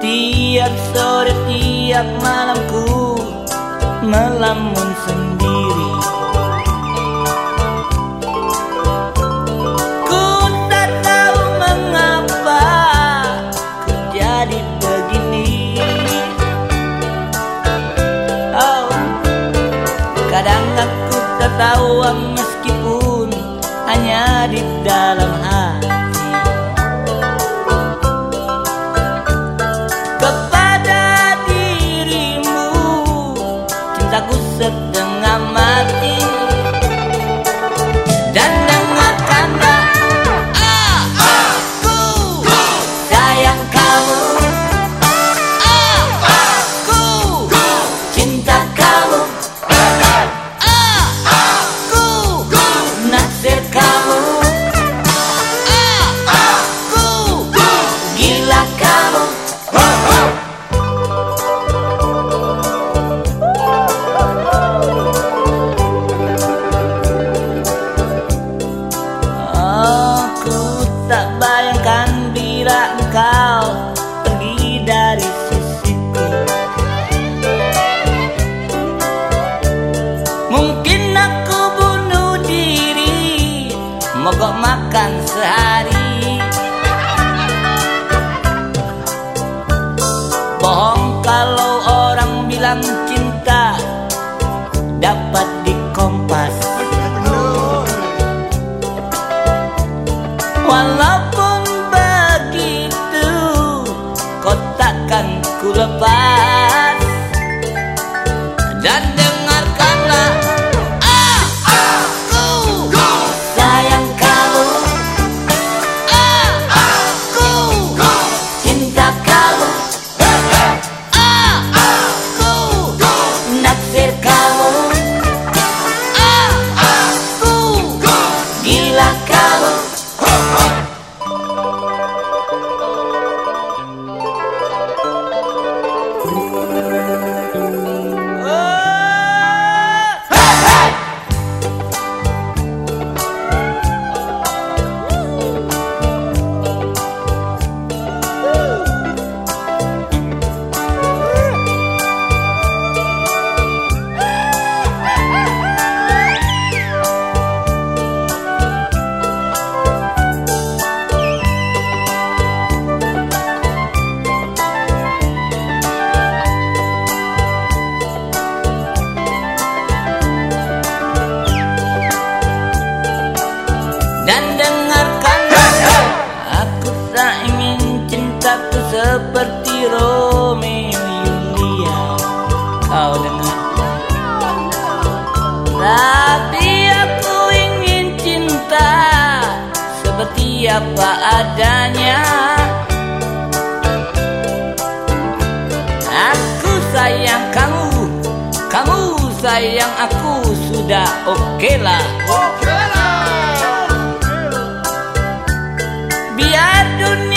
Tiap sore tiap malamku melamun sendiri tertawa meskipun hanya di dalam hati Dapat dikompas Walaupun begitu Kau takkan ku lepas Romeo Julia Kau dengar? Tapi aku ingin cinta Seperti apa adanya. Aku sayang kamu Kamu sayang aku Sudah oke lah. Biar dunia